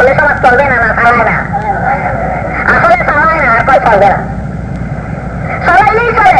আসলে সমাজ চলবে না না চালায় না আসলে চালায় না আর কয় চলবে না চালাইলেই চলে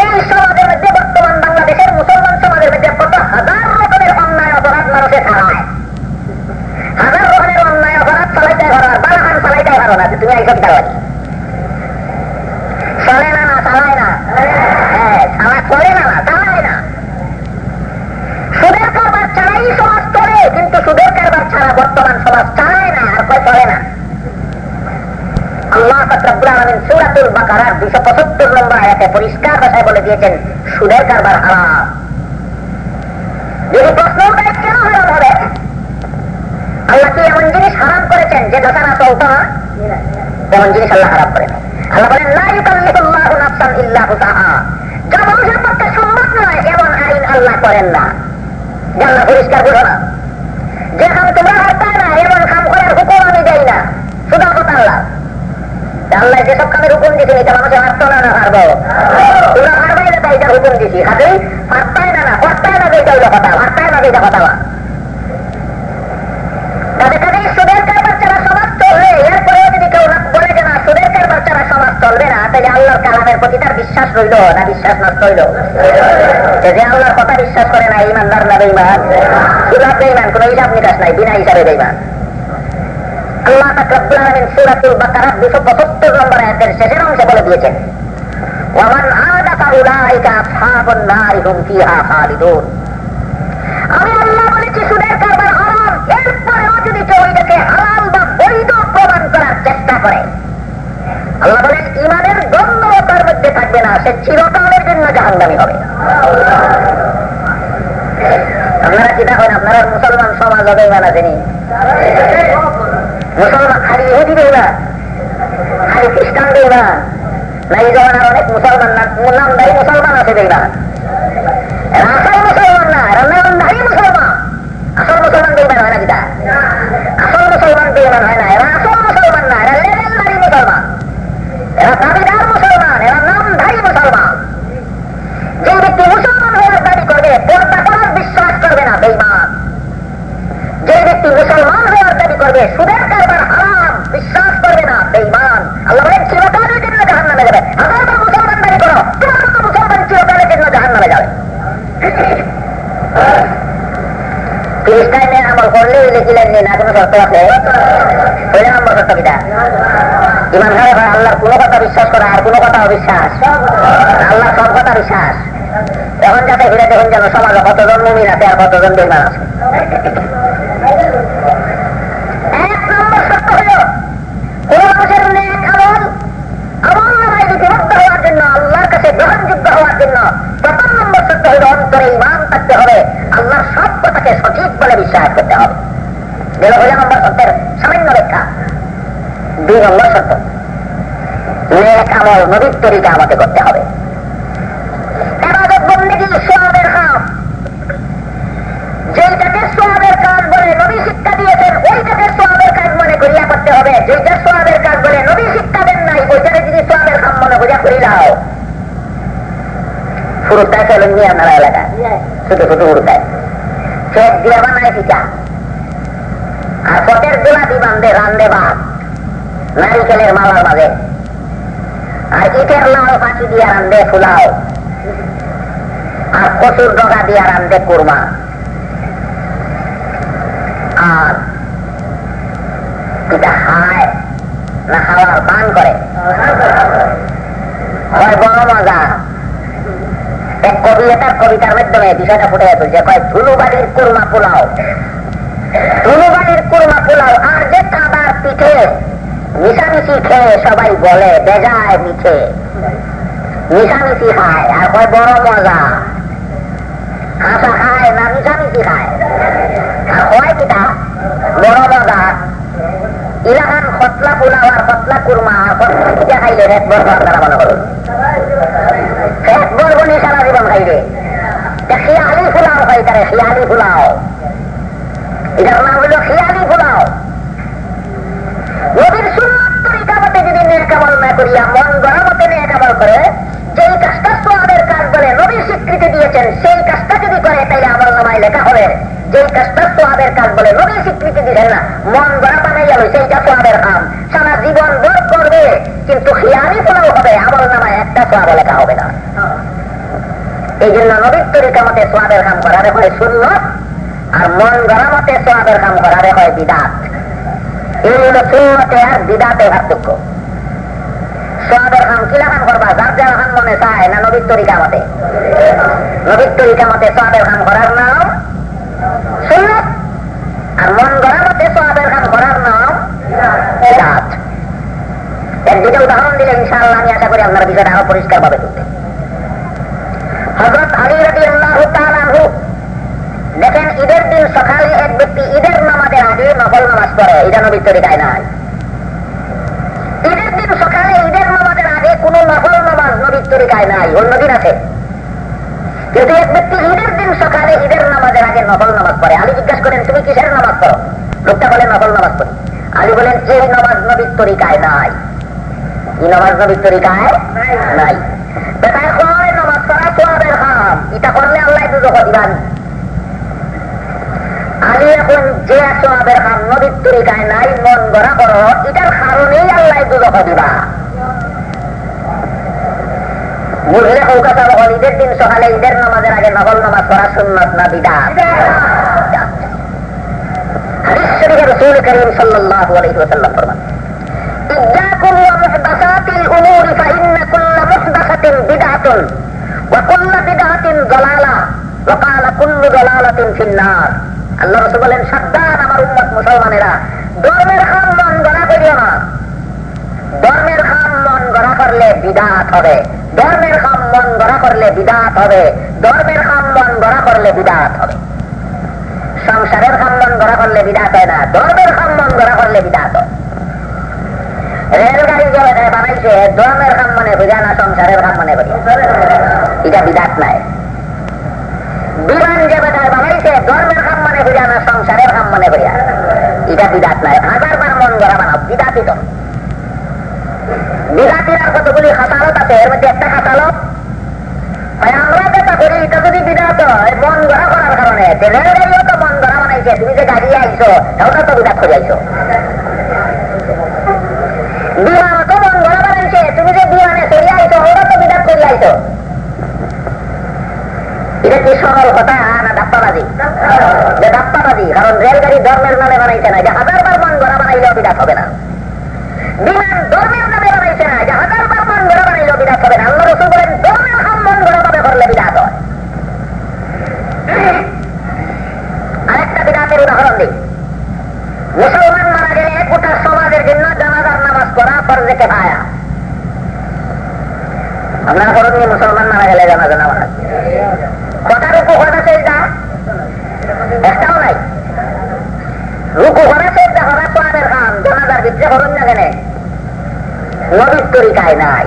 এই সমাজের মধ্যে বর্তমান বাংলাদেশের মুসলমান সমাজের মধ্যে কত হাজার রকমের অন্যায় অপরাধ মানুষে চালায় হাজার রকমের অন্যায় অপরাধ চালাইতে পারো না বালাহান চালাইতে পারো না তুমি এইসব চালাই চলে না না চালায় না হ্যাঁ চালা চলে না না চালায় না সুদের কারবার ছাড়াই সমাজ চলে কিন্তু সুদের কারবার ছাড়া না আল্লাহ কি এমন জিনিস হারাম করেছেন যে দশানা চলত না জিনিস আল্লাহ হারাম করেন। আল্লাহ বলেন না ইউকাল্লিফুল্লাহু নাফসান ইল্লা উসাহা যা মানুষের পক্ষে সম্ভব নয়, এমন আইন আল্লাহ করেন না। জানলা পরিষ্কার করো না যে কাম তোমরা হারতায় না এমন কাম করার হুকুম আমি দেই না শুধু কথা আল্লাহ আল্লাহ যেসব কামের হুকুম দিয়েছে, এটা মানুষের হারতো না হারবো তোমরা হারবাই না, তাই হুকুম দিছি হাতে হারতায় না না হরতায় না যেটা হইল কথা হারতায় না যেটা কথা। যদি কেউ বলে যে না, সুদের কারবার সমাজ চলবে না, তাহলে আল্লাহর কালামের প্রতি বিশ্বাস রইল না, বিশ্বাস নষ্ট হইল? যে আল্লাহর কথা বিশ্বাস করে না, ইমানদার না বেইমান বেইমান কোন হিসাব নিকাশ নাই, বিনা হিসাবে বেইমান আল্লাহ তাকরাবুল আলামিন সূরাতুল বাকারা 275 নম্বর আয়াতের শেষের অংশে বলে দিয়েছেন থাকবে না, সে চিরকালের জন্য জাহান্নামি হবে। আপনারা কি দেখেন, আপনারা মুসলমান সমাজ হবে ইমান আছেনি মুসলমান খালি ইহুদি দেই না খালি খ্রিস্টান দেই না না এই জমানার অনেক মুসলমান নামদারি মুসলমান আছে দেই না এরা আসল মুসলমান না এরা নামদারি মুসলমান আসল মুসলমান বেইমান হয় না কিটা আসল মুসলমান বেইমান হয় না এরা আসল মুসলমান না এরা লেভেলদারি মুসলমান এরা দাবিদার মুসলমান এরা নামধারী মুসলমান যে ব্যক্তি মুসলমান হওয়ার দাবি করবে পর্দা করার বিশ্বাস করবে না বেইমান যে ব্যক্তি মুসলমান হওয়ার দাবি করবে সুদের কারবার হারাম বিশ্বাস করবে না বেইমান আল্লাহ বলেন চিরকালের জন্য জাহান নামে যাবে হাজার বার মুসলমান দাবি করো তোমার মতো মুসলমান চিরকালের জন্য জাহান নামে যাবে খ্রিস্টাইনে আমল করলে লিখিলেন না কোনো শর্ত কোনো কথা বিশ্বাস করা আর কোনো কথা অবিশ্বাস আল্লাহ সব কথা বিশ্বাস এখন যাতে দেখুন যেন সমাজে কতজন আছে আর কতজন আছে হওয়ার জন্য প্রথম নম্বর অন্তরে ইমান থাকতে হবে আল্লাহর সব কথাকে সঠিক বলে বিশ্বাস করতে হবে। গেল হইল নম্বর সত্যের সামান্য ব্যাখ্যা দুই নম্বর সত্য নেক আমল নদীর তরিকা আমাকে করতে হবে বন্দেগী সোয়াবের কাজ বলে নবী শিক্ষা দিয়েছেন ওইটাকে সোয়াবের কাজ মনে করিয়া করতে হবে যেটা সোয়াবের কাজ বলে নবী শিক্ষা দেন নাই ওইটাকে যদি সোয়াবের কাম মনে করিয়া করি দাও ফুরুতায় চলেন নিয়ে আপনারা এলাকায়। শুধু শুধু ফুরুতায় চেক দিয়ে বানায় পিঠা পটের গোলাপি বান্ধে রান্ধে নারিকেলের মালার মাঝে। আর ইটের লাল ফাঁকি রান্ধে ফুলাও। আর কচুর ডগা রান্ধে কুরমা। আর এটা হায়, না খাওয়ার পান করে। হয় বড় মজা। এক কবি এটার কবিতার মাধ্যমে বিষয়টা ফুটে তুলছে কয় ধুলুবাড়ির কুরমা পোলাও ধুলুবাড়ির কুরমা পোলাও আর যে কাদার পিঠে মিশামিশি খেয়ে সবাই বলে, বেজায় মিঠে। মিশামিশি খায়, আর কয়, বড় মজা। হাসা খায় না মিশামিশি খায়। আর হয় কিটা বড় মজা। ইলাহান খতলা পোলাও আর খতলা কুরমা, আর খতলা পিঠা খাইলে এক বড় আপনারা মনে করুন। এক নি সারা জীবন খাইলে। খিয়ালি ফুলাও হয় তারে, খিয়ালি ফুলাও এটার নাম হলো খিয়ালি ফুলাও নবীর সুন্নত তরিকা যদি নেকামল না করিয়া মন গড়া মতে করে যেই কাজটা সোয়াবের কাজ বলে নবী স্বীকৃতি দিয়েছেন সেই কাজটা যদি করে তাইলে আমল নামায় লেখা হবে। যে কাজটা সোয়াবের কাজ বলে নবী স্বীকৃতি দিলেন না মন গড়া বানাইয়া লইছে এইটা সোয়াবের কাম। সারা জীবন ভর করবে কিন্তু হিয়ানি ফলাও হবে আমল নামায় একটা সোয়াব লেখা হবে না। এই জন্য নবীর তরিকা মতে সোয়াবের কাম করারে হয় শূন্য আর মন গড়া মতে সোয়াবের কাম করারে হয় বিদাত। এই হল শূন্যতে আর বিদাতে পার্থক্য সোয়াবের কাম কিলা করবা? যার মনে চায় না নবীর তরিকা মতে। নবীর তরিকা মতে সোয়াবের কাম করার নাম সুন্নত। আর মন গড়া মতে সোয়াবের কাম করার নাম বিদাত। এর উদাহরণ দিলে ইনশাআল্লাহ আমি আশা করি আপনার বিষয়টা আরও পরিষ্কার ভাবে তুলতে হজরত আলী রবি আল্লাহ দেখেন ঈদের দিন সকালে এক ব্যক্তি ঈদের নামাজের আগে পড়ে এটা নবীর তরিকায় নাই ঈদের দিন সকালে ঈদের নামাজের আগে কোন নকল নামাজ নবীর তরিকায় নাই অন্যদিন আছে। কিন্তু এক ব্যক্তি ঈদের দিন সকালে ঈদের নামাজের আগে নকল নামাজ পড়ে আলী জিজ্ঞাসা করেন তুমি কিসের নামাজ পড়ো? লোকটা বলে নকল নামাজ পড়ি। আলী বলেন এই নামাজ নবীর তরিকায় নাই। এই নামাজ নবীর তরিকায় নাই। বেটায় নামাজ পড়া সোয়াবের হাম এটা করলে আল্লাহ দুজক দিবান। আলী এখন যে সোয়াবের হাম নবীর তরিকায় নাই মন গড়া করো এটার কারণেই আল্লাহ দুজক দিবা বুঝলে কৌকাতা বহল ঈদের দিন সকালে ঈদের নামাজের আগে নকল নামাজ পড়া সুন্নত না বিদা হাদিস শরীফে রাসূল করিম সাল্লাল্লাহু আলাইহি ওয়াসাল্লাম ফরমান إياكم ومحدثات الأمور فإن كل محدثة بدعة وكل بدعة ضلالة وقال كل ضلالة في النار আল্লাহ রসুল বলেন, সাবধান আমার উম্মত মুসলমানেরা। ধর্মের খাম মন গড়া করিও না। ধর্মের খাম মন গড়া করলে বিদাত হবে। ধর্মের খাম মন গড়া করলে বিদাত হবে। ধর্মের খাম মন গড়া করলে বিদাত হবে। সংসারের খাম গড়া করলে বিদাত হয় না। ধর্মের খাম গড়া করলে বিদাত রেলগাড়ি যে বানাইছে, ধর্মের খাম মনে বুঝা না, সংসারের খাম মনে করি এটা বিদাত নাই। বিমান যে বানাইছে, ধর্মের মনে সংসারের খাম মনে করিয়া এটা বিদাত নাই, হাজার বার মন গড়া বানাও বিদাতি তো বিদাতির আর কতগুলি খাতালত আছে, এর মধ্যে একটা খাতালত আমরা যেটা করি এটা যদি বিদাত হয়, মন গড়া করার কারণে রেলগাড়িও তো মন গড়া বানাইছে, তুমি যে গাড়ি আইছো ওটা তো বিদাত করে আইছো বিমান তো মন গড়া বানাইছে, তুমি যে বিমানে চলে আইছো ওরা তো বিদাত করে আইছো এটা কি সরল কথা? ডাপ্পাবাজি যে ডাপ্পাবাজি কারণ রেলগাড়ি ধর্মের নামে বানাইছে না, যে হাজার বার মন গড়া বানাইলেও বিদাত হবে না। বিমান ধর্মের নামে বানাইছে না, যে হাজার বার মন গড়া বানাইলেও বিদাত হবে না। আল্লাহ রসুল বলেন, ধর্মের হাম মন গড়া ভাবে করলে বিদাত হয়। আরেকটা বিদাতের উদাহরণ দিই। মুসলমান মারা গেলে গোটা সমাজের জন্য জানাজার নামাজ পড়া ফরজে কেফায়া। আপনারা করেননি মুসলমান মারা গেলে জানাজা নামাজ কটা রুকু কটা সেজদা একটাও নাই রুকু করা সেজদা করা খান, জানাজার ভিতরে করেন না। কেন নবীর তরিকায় নাই।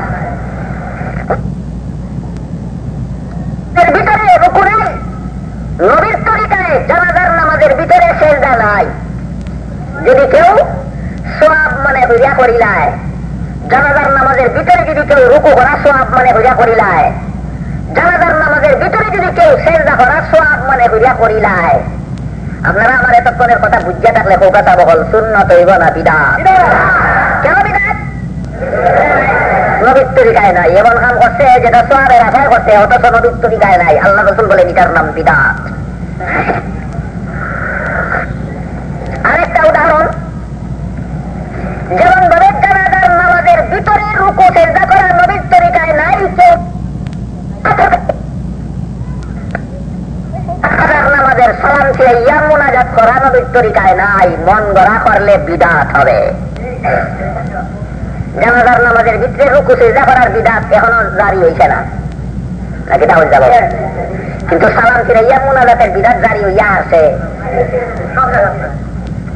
ভিতরে রুকু নেই। নবীর তরিকায় জানাজার নামাজের ভিতরে সেজদা নাই। যদি কেউ সোয়াব মানে হইয়া করিলায় জানাজার নামাজের ভিতরে যদি কেউ রুকু করা সোয়াব মানে হইয়া করিলায় জানাজার নামাজের ভিতরে যদি কেউ সেজদা করা সোয়াব মানে হইয়া করিলায় আপনারা আমার এতক্ষণের কথা বুঝিয়া থাকলে কৌকাতা বহল শূন্য তৈব না বিদা কেন বিদাত? নবীর নাই, এমন কাম করছে যেটা সোয়ারের আশায় করছে, অথচ নবীর তরিকায় নাই। আল্লাহ রসুল বলে এটার নাম বিদাত আরেকটা উদাহরণ যেমন ভাবে জানাজার নামাজের ভিতরে রুকু চেষ্টা করা নবীর তরিকায় নাই কেউ ছিল ইয়াম মোনাজাত করা তরিকায় নাই, মন গড়া করলে বিদাত হবে। জানাজার নামাজের ভিতরে রুকু করার বিদাত এখনও জারি না। নাকি তাহলে যাব কিন্তু সালাম ছিল ইয়াম মোনাজাতের বিদাত জারি হইয়া আছে।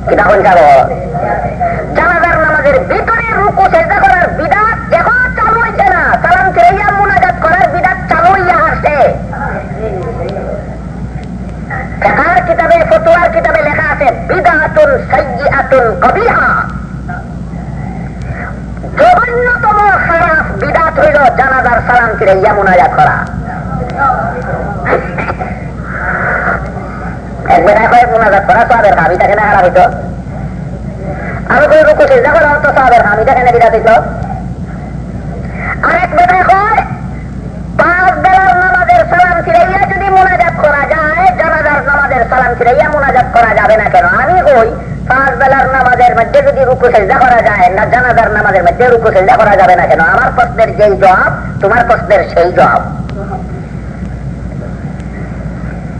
কিতা কোন যাব জানাজার নামাজের ভিতরে রুকু করার বিদাত এখন চালু হইছে না। সালাম ফিরাইয়া মুনাজাত করার বিদাত চালু হইয়া আসছে ফেকার কিতাবে, ফতুয়ার কিতাবে লেখা আছে, বিদাতুন সাইয়্যাতুন কবিহা। জঘন্যতম খারাপ বিদাত হইল জানাজার সালাম ফিরাইয়া মুনাজাত করা কয়েক মোনাজাত করা খাম এটা কেন হারা করা বেটায় কয় পাঁচ বেলার নামাজের সালাম ফিরাইয়া যদি মোনাজাত করা যায় জানাজার নামাজের সালাম ফিরাইয়া মোনাজাত করা যাবে না কেন? আমি কই পাঁচ বেলার নামাজের মধ্যে যদি রুকু সেজদা করা যায়, না জানাজার নামাজের মধ্যে রুকু সেজদা করা যাবে না কেন? আমার প্রশ্নের যেই জবাব, তোমার প্রশ্নের সেই জবাব।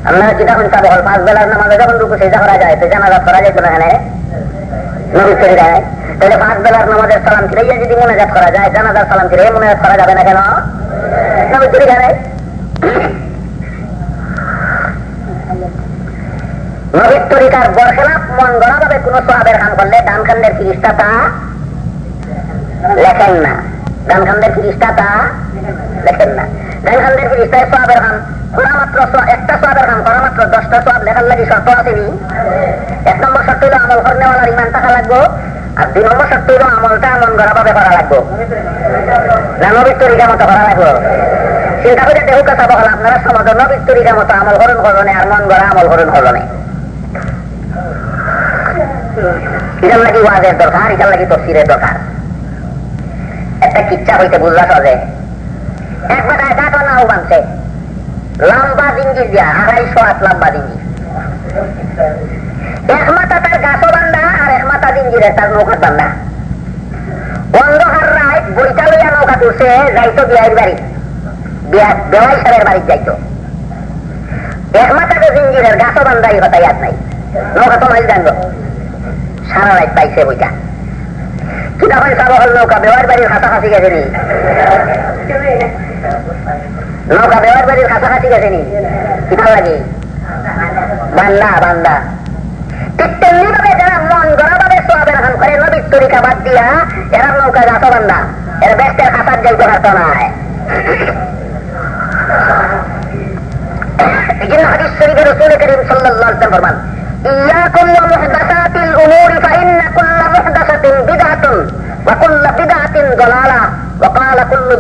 আমরা যেটা শুনতে বল পাঁচ বেলার নামাজে যখন রুকু সেজদা করা যায়, তো জানাজাত করা যায় তাহলে পাঁচ করা যায়, জানাজার সালাম ফিরে মোনাজাত করা যাবে না নবীর তরিকার মন গড়া কোন সোয়াবের কাম করলে খান্ডের ফিরিস্তা তা? লেখেন না। খান্ডের ফিরিস্তা তা? লেখেন না। খান্ডের ফিরিস্তায় থাকা লাগবো, আর দুই নম্বর শর্ত হইল আমলটা মন গড়া ভাবে করা লাগবো। না নবীর তরিকা মতো চিন্তা করে দেহ কথা বহল আপনারা সমাজ নবীর তরিকা মতো আমল করুন, করণে মন গড়া আমল করুন, করণে। এটার লাগি ওয়াজের দরকার এটার লাগি তফসিরের দরকার। একটা কিচ্ছা হইতে বুঝলা সহজে। এক বেটায় নাও বানছে। লম্বা জিঞ্জির দিয়া আড়াইশো হাত লম্বা জিঞ্জির এক নৌকা বাড়ি। যাইতো। জিঞ্জিরের বান্ধাই কথা নাই। নৌকা তো মাইল জানব হেমা লাইট পাইছে বইটা নৌকা বেওয়ার বাড়ির নৌকা বেওয়ার বাড়ির করে নদীর দিয়া এরা নৌকা যাত বান্দা। এরা ব্যস্তের খাতার যাইতে পারত না। এই জন্য হাদিস শরীফের রসুল করিম সাল্লাল্লাহু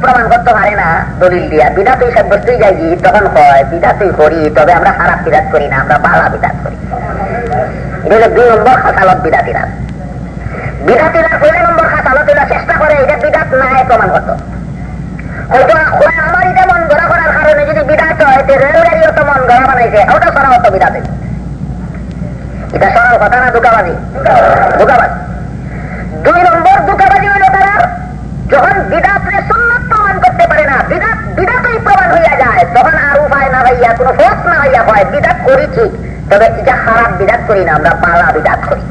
প্রমাণ করতে পারে না, দলিল দিয়া। বিদাতুই সাব্যস্তই যাই তখন হয়, বিদাতুই করি, তবে আমরা খারাপ বিদাত করি না, আমরা বালা বিদাত করি। এটা দুই নম্বর খাতালত বিদাতিরা। নম্বর এরা চেষ্টা করে এটা বিদাত নাই প্রমাণ বিদাত বিদাতে কথা না দুই নম্বর যখন বিদাতরে হইয়া যায়, তখন আর উপায় না হইয়া, কোনো ফোর্স না হইয়া হয়, বিদাত করি ঠিক, তবে এটা খারাপ বিদাত করি না, আমরা পালা বিদাত করি।